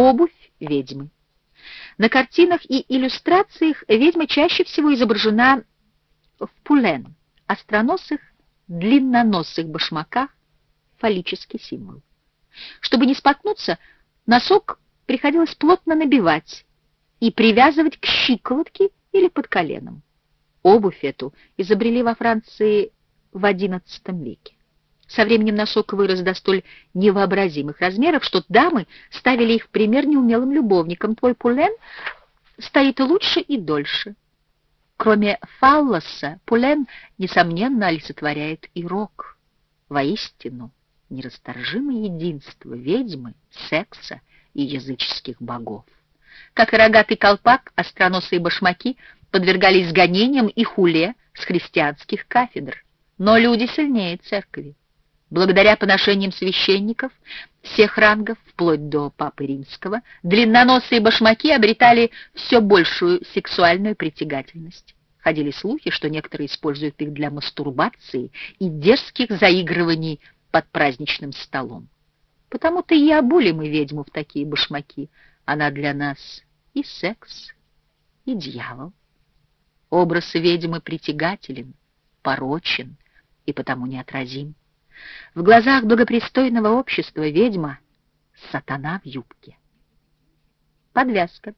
Обувь ведьмы. На картинах и иллюстрациях ведьма чаще всего изображена в пулен, остроносых, длинноносых башмаках, фаллический символ. Чтобы не споткнуться, носок приходилось плотно набивать и привязывать к щиколотке или под коленом. Обувь эту изобрели во Франции в XI веке. Со временем носок вырос до столь невообразимых размеров, что дамы ставили их пример неумелым любовникам. Твой пулен стоит лучше и дольше. Кроме фаллоса, пулен, несомненно, олицетворяет и рок. Воистину, нерасторжимое единство ведьмы, секса и языческих богов. Как и рогатый колпак, остроносые башмаки подвергались гонениям и хуле с христианских кафедр. Но люди сильнее церкви. Благодаря поношениям священников всех рангов, вплоть до Папы Римского, длинноносые башмаки обретали все большую сексуальную притягательность. Ходили слухи, что некоторые используют их для мастурбации и дерзких заигрываний под праздничным столом. Потому-то и обули мы ведьму в такие башмаки. Она для нас и секс, и дьявол. Образ ведьмы притягателен, порочен и потому неотразим. В глазах благопристойного общества ведьма — сатана в юбке. Подвязка.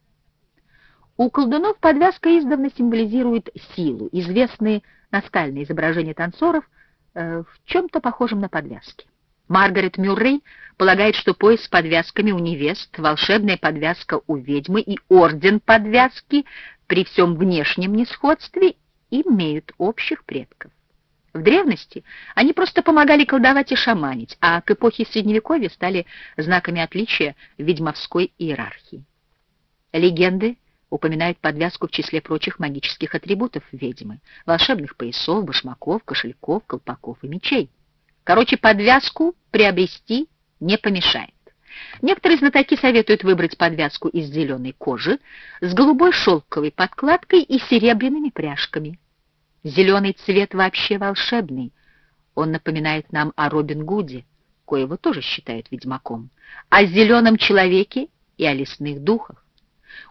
У колдунов подвязка издавна символизирует силу. Известные наскальные изображения танцоров э, в чем-то похожем на подвязки. Маргарет Мюррей полагает, что пояс с подвязками у невест, волшебная подвязка у ведьмы и орден подвязки при всем внешнем несходстве имеют общих предков. В древности они просто помогали колдовать и шаманить, а к эпохе Средневековья стали знаками отличия ведьмовской иерархии. Легенды упоминают подвязку в числе прочих магических атрибутов ведьмы, волшебных поясов, башмаков, кошельков, колпаков и мечей. Короче, подвязку приобрести не помешает. Некоторые знатоки советуют выбрать подвязку из зеленой кожи с голубой шелковой подкладкой и серебряными пряжками. Зеленый цвет вообще волшебный. Он напоминает нам о Робин Гуде, коего тоже считают ведьмаком, о зеленом человеке и о лесных духах.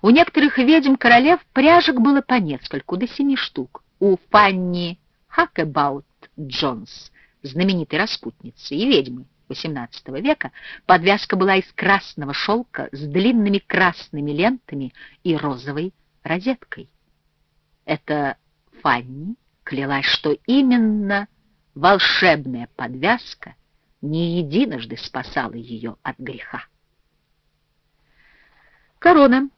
У некоторых ведьм-королев пряжек было по нескольку, до семи штук. У Фанни Хакебаут Джонс, знаменитой распутницы и ведьмы XVIII века, подвязка была из красного шелка с длинными красными лентами и розовой розеткой. Это Фанни клялась, что именно волшебная подвязка не единожды спасала ее от греха. Корона.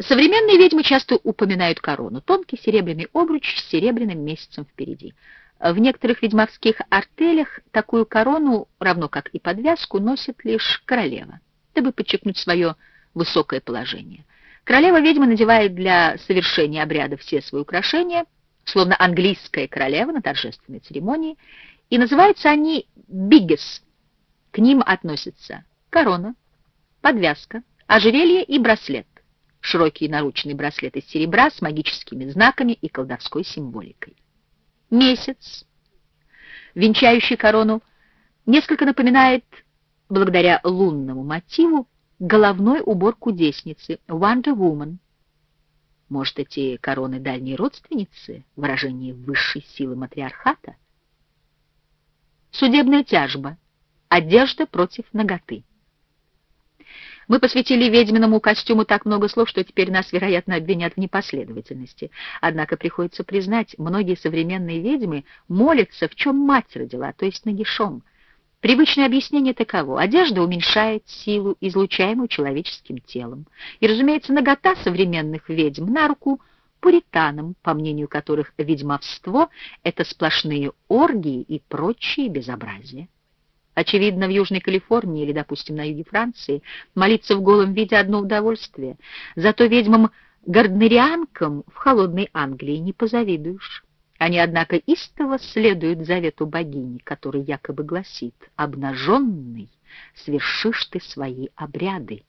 Современные ведьмы часто упоминают корону. Тонкий серебряный обруч с серебряным месяцем впереди. В некоторых ведьмовских артелях такую корону, равно как и подвязку, носит лишь королева, дабы подчеркнуть свое высокое положение. Королева-ведьма надевает для совершения обряда все свои украшения, словно английская королева на торжественной церемонии, и называются они «биггес». К ним относятся корона, подвязка, ожерелье и браслет, широкий наручный браслет из серебра с магическими знаками и колдовской символикой. Месяц, венчающий корону, несколько напоминает, благодаря лунному мотиву, головной убор кудесницы Wonder Woman, может, эти короны дальние родственницы, выражение высшей силы матриархата? Судебная тяжба. Одежда против наготы. Мы посвятили ведьминому костюму так много слов, что теперь нас, вероятно, обвинят в непоследовательности. Однако приходится признать, многие современные ведьмы молятся, в чем мать родила, то есть нагишом. Привычное объяснение таково. Одежда уменьшает силу, излучаемую человеческим телом. И, разумеется, нагота современных ведьм на руку пуританам, по мнению которых ведьмовство — это сплошные оргии и прочие безобразия. Очевидно, в Южной Калифорнии или, допустим, на юге Франции молиться в голом виде одно удовольствие. Зато ведьмам-гарднерианкам в холодной Англии не позавидуешь. Они, однако, истово следуют завету богини, который якобы гласит «Обнаженный, свершишь ты свои обряды».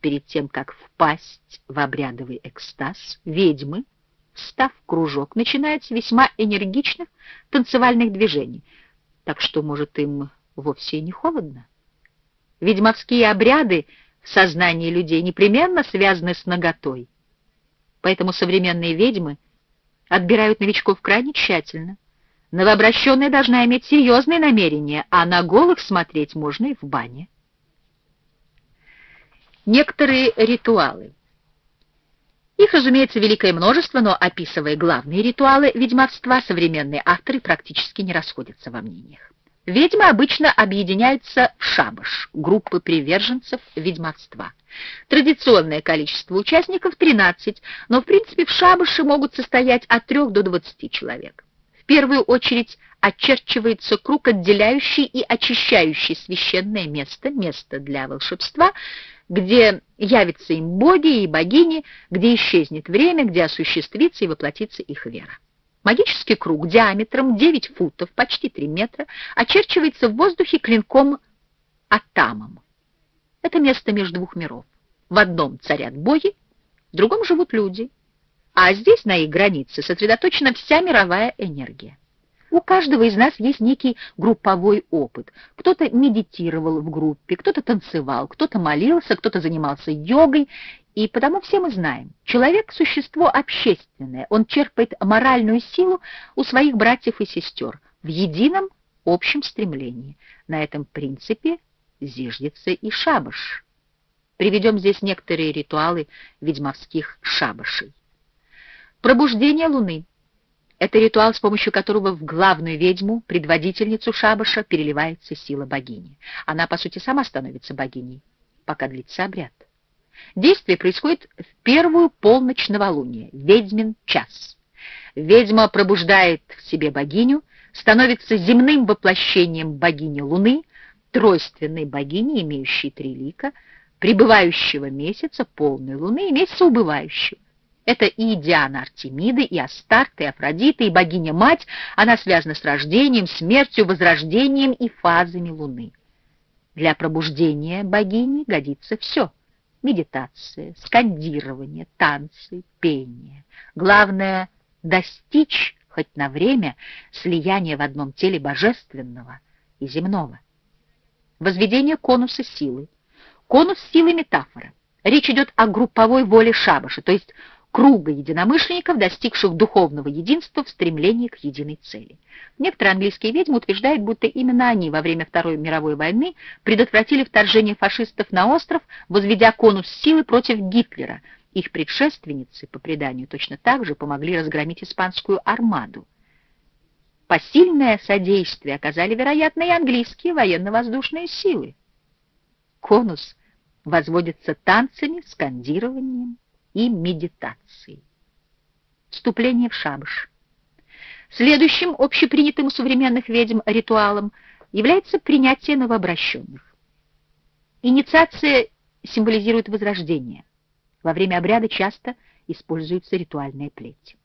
Перед тем, как впасть в обрядовый экстаз, ведьмы, встав в кружок, начинают с весьма энергичных танцевальных движений, так что, может, им вовсе не холодно. Ведьмовские обряды в сознании людей непременно связаны с наготой. Поэтому современные ведьмы отбирают новичков крайне тщательно. Новообращенная должна иметь серьезные намерения, а на голых смотреть можно и в бане. Некоторые ритуалы. Их, разумеется, великое множество, но, описывая главные ритуалы ведьмовства, современные авторы практически не расходятся во мнениях. Ведьмы обычно объединяются в шабаш, группы приверженцев ведьмовства. Традиционное количество участников 13, но в принципе в шабаше могут состоять от 3 до 20 человек. В первую очередь очерчивается круг, отделяющий и очищающий священное место, место для волшебства, где явятся им боги и богини, где исчезнет время, где осуществится и воплотится их вера. Магический круг диаметром 9 футов, почти 3 метра, очерчивается в воздухе клинком Атамом. Это место между двух миров. В одном царят боги, в другом живут люди, а здесь, на их границе, сосредоточена вся мировая энергия. У каждого из нас есть некий групповой опыт. Кто-то медитировал в группе, кто-то танцевал, кто-то молился, кто-то занимался йогой. И потому все мы знаем, человек — существо общественное, он черпает моральную силу у своих братьев и сестер в едином общем стремлении. На этом принципе зиждется и шабаш. Приведем здесь некоторые ритуалы ведьмовских шабашей. Пробуждение Луны — это ритуал, с помощью которого в главную ведьму, предводительницу шабаша, переливается сила богини. Она, по сути, сама становится богиней, пока длится обряд. Действие происходит в первую полночь новолуния, ведьмин час. Ведьма пробуждает в себе богиню, становится земным воплощением богини Луны, тройственной богини, имеющей три лика, пребывающего месяца, полной Луны и месяца убывающего. Это и Диана Артемида, и Астарта, и Афродита, и богиня-мать. Она связана с рождением, смертью, возрождением и фазами Луны. Для пробуждения богини годится все. Медитация, скандирование, танцы, пение. Главное — достичь хоть на время слияния в одном теле божественного и земного. Возведение конуса силы. Конус силы — метафора. Речь идет о групповой воле шабаша, то есть круга единомышленников, достигших духовного единства в стремлении к единой цели. Некоторые английские ведьмы утверждают, будто именно они во время Второй мировой войны предотвратили вторжение фашистов на остров, возведя конус силы против Гитлера. Их предшественницы, по преданию, точно так же помогли разгромить испанскую армаду. Посильное содействие оказали, вероятно, и английские военно-воздушные силы. Конус возводится танцами, скандированием, и медитацией. Вступление в шабаш. Следующим общепринятым у современных ведьм ритуалом является принятие новообращенных. Инициация символизирует возрождение. Во время обряда часто используется ритуальная плеть.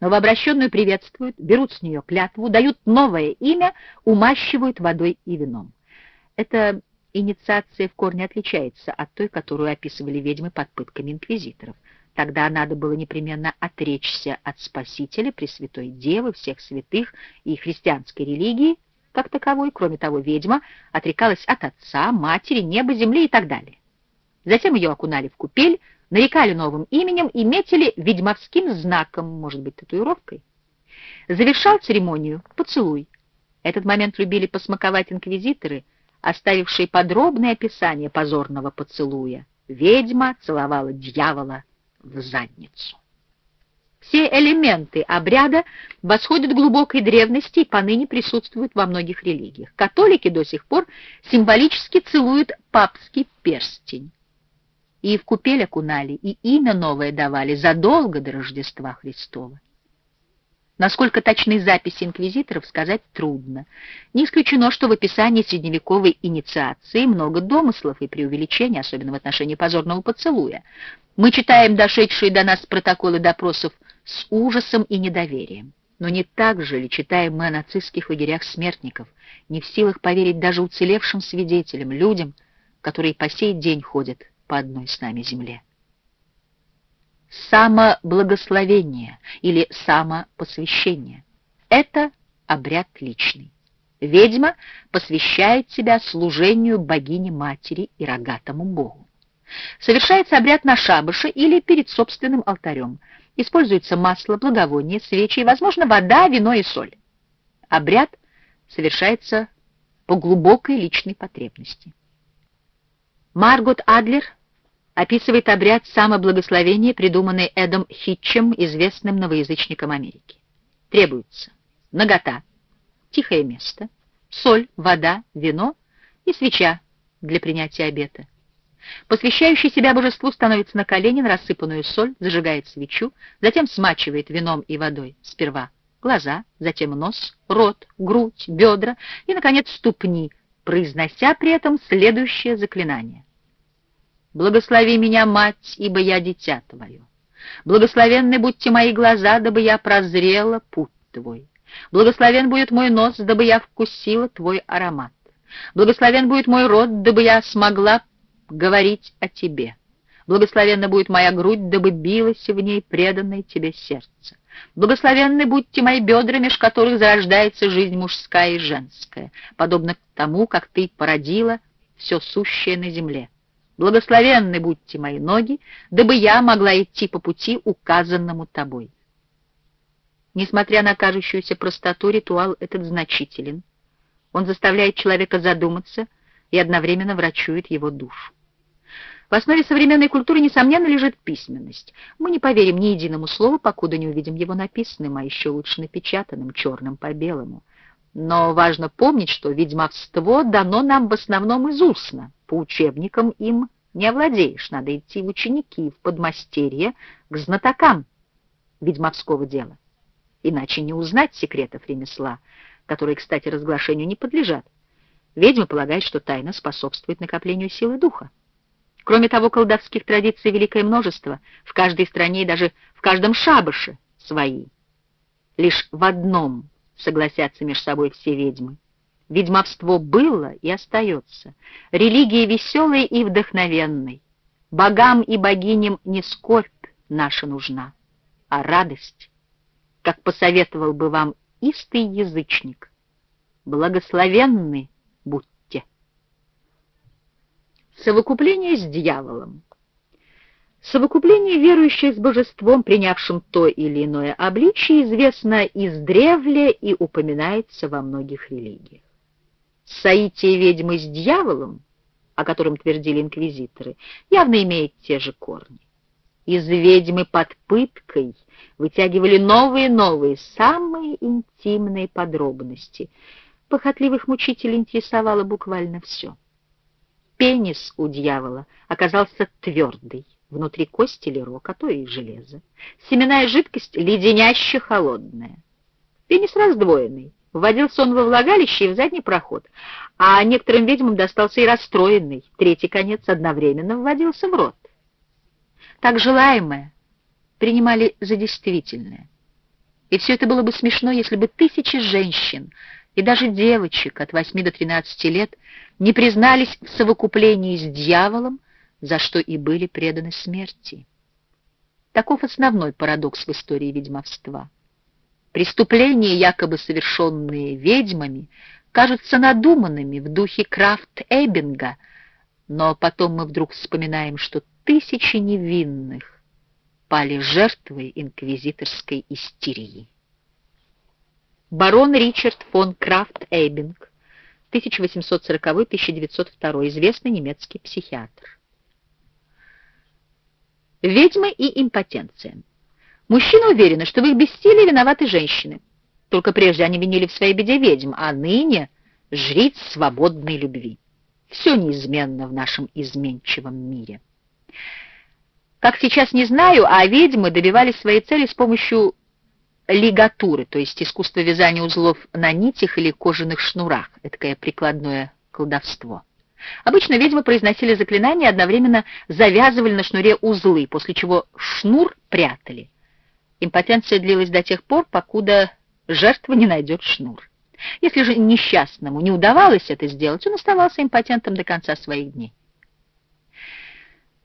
Новообращенную приветствуют, берут с нее клятву, дают новое имя, умащивают водой и вином. Это инициация в корне отличается от той, которую описывали ведьмы под пытками инквизиторов. Тогда надо было непременно отречься от Спасителя, Пресвятой Девы, всех святых и христианской религии, как таковой. Кроме того, ведьма отрекалась от отца, матери, неба, земли и так далее. Затем ее окунали в купель, нарекали новым именем и метили ведьмовским знаком, может быть, татуировкой. Завершал церемонию поцелуй. Этот момент любили посмаковать инквизиторы — оставивший подробное описание позорного поцелуя. Ведьма целовала дьявола в задницу. Все элементы обряда восходят к глубокой древности и поныне присутствуют во многих религиях. Католики до сих пор символически целуют папский перстень. И в купель окунали, и имя новое давали задолго до Рождества Христова. Насколько точны записи инквизиторов, сказать трудно. Не исключено, что в описании средневековой инициации много домыслов и преувеличений, особенно в отношении позорного поцелуя. Мы читаем дошедшие до нас протоколы допросов с ужасом и недоверием. Но не так же ли читаем мы о нацистских лагерях смертников, не в силах поверить даже уцелевшим свидетелям, людям, которые по сей день ходят по одной с нами земле самоблагословение или самопосвящение. Это обряд личный. Ведьма посвящает себя служению богине-матери и рогатому богу. Совершается обряд на шабаше или перед собственным алтарем. Используется масло, благовоние, свечи и, возможно, вода, вино и соль. Обряд совершается по глубокой личной потребности. Маргот Адлер описывает обряд самоблагословения, придуманный Эдом Хитчем, известным новоязычником Америки. Требуется нагота, тихое место, соль, вода, вино и свеча для принятия обета. Посвящающий себя божеству становится на колени на рассыпанную соль, зажигает свечу, затем смачивает вином и водой сперва глаза, затем нос, рот, грудь, бедра и, наконец, ступни, произнося при этом следующее заклинание. «Благослови меня, мать, ибо я дитя твое. Благословенны будьте мои глаза, дабы я прозрела путь твой. Благословен будет мой нос, дабы я вкусила твой аромат. Благословен будет мой рот, дабы я смогла говорить о тебе. Благословенна будет моя грудь, дабы билось в ней преданное тебе сердце. Благословенны будьте мои бедра, меж которых зарождается жизнь мужская и женская, подобно тому, как ты породила все сущее на земле. Благословенны будьте мои ноги, дабы я могла идти по пути, указанному тобой. Несмотря на кажущуюся простоту, ритуал этот значителен. Он заставляет человека задуматься и одновременно врачует его душу. В основе современной культуры, несомненно, лежит письменность. Мы не поверим ни единому слову, покуда не увидим его написанным, а еще лучше напечатанным, черным по белому. Но важно помнить, что ведьмовство дано нам в основном из устно. По учебникам им не овладеешь, надо идти в ученики, в подмастерье, к знатокам ведьмовского дела. Иначе не узнать секретов ремесла, которые, кстати, разглашению не подлежат. Ведьмы полагают, что тайна способствует накоплению силы духа. Кроме того, колдовских традиций великое множество, в каждой стране и даже в каждом шабаше свои. Лишь в одном согласятся между собой все ведьмы. Ведьмовство было и остается, религия веселой и вдохновенной. Богам и богиням не скорбь наша нужна, а радость, как посоветовал бы вам истый язычник. Благословенный Совокупление с дьяволом. Совокупление верующих с божеством, принявшим то или иное обличие, известно издревле и упоминается во многих религиях. Соитие ведьмы с дьяволом, о котором твердили инквизиторы, явно имеет те же корни. Из ведьмы под пыткой вытягивали новые-новые, самые интимные подробности. Похотливых мучителей интересовало буквально все. Пенис у дьявола оказался твердый, внутри кости или рог, а то и железо. Семенная жидкость леденяще холодная. Пенис раздвоенный. Вводился он во влагалище и в задний проход, а некоторым ведьмам достался и расстроенный. Третий конец одновременно вводился в рот. Так желаемое принимали за действительное. И все это было бы смешно, если бы тысячи женщин и даже девочек от 8 до 13 лет не признались в совокуплении с дьяволом, за что и были преданы смерти. Таков основной парадокс в истории ведьмовства. Преступления, якобы совершенные ведьмами, кажутся надуманными в духе Крафт-Эббинга, но потом мы вдруг вспоминаем, что тысячи невинных пали жертвой инквизиторской истерии барон Ричард фон Крафт-Эйбинг, 1840-1902, известный немецкий психиатр. Ведьмы и импотенция. Мужчины уверены, что в их бессилии виноваты женщины. Только прежде они винили в своей беде ведьм, а ныне жриц свободной любви. Все неизменно в нашем изменчивом мире. Как сейчас не знаю, а ведьмы добивались своей цели с помощью лигатуры, то есть искусство вязания узлов на нитях или кожаных шнурах, такое прикладное колдовство. Обычно ведьмы произносили заклинания и одновременно завязывали на шнуре узлы, после чего шнур прятали. Импотенция длилась до тех пор, покуда жертва не найдет шнур. Если же несчастному не удавалось это сделать, он оставался импотентом до конца своих дней.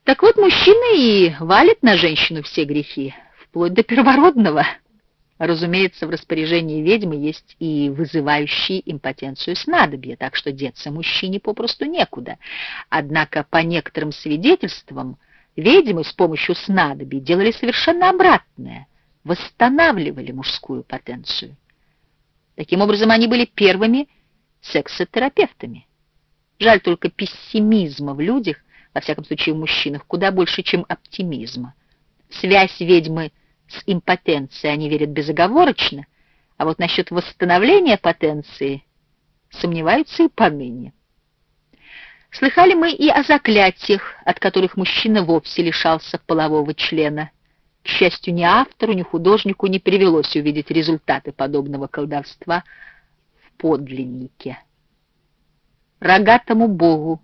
Так вот, мужчина и валит на женщину все грехи, вплоть до первородного – Разумеется, в распоряжении ведьмы есть и вызывающие импотенцию снадобья, так что деться мужчине попросту некуда. Однако, по некоторым свидетельствам, ведьмы с помощью снадобий делали совершенно обратное — восстанавливали мужскую потенцию. Таким образом, они были первыми сексотерапевтами. Жаль только пессимизма в людях, во всяком случае в мужчинах, куда больше, чем оптимизма. Связь ведьмы с импотенцией они верят безоговорочно, а вот насчет восстановления потенции сомневаются и поныне. Слыхали мы и о заклятиях, от которых мужчина вовсе лишался полового члена. К счастью, ни автору, ни художнику не привелось увидеть результаты подобного колдовства в подлиннике. Рогатому богу